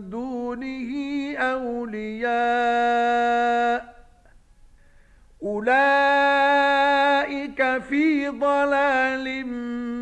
دونه أولياء أولئك في ضلال مبين